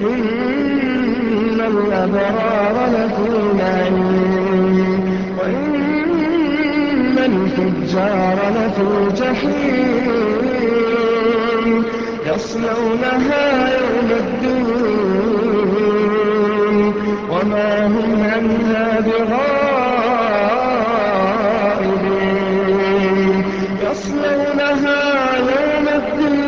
إن الأبرار لفي نعيم وإن الفجار لفي جحيم يصلونها يوم الدين وما هم عنها بغائبين يصلونها يوم الدين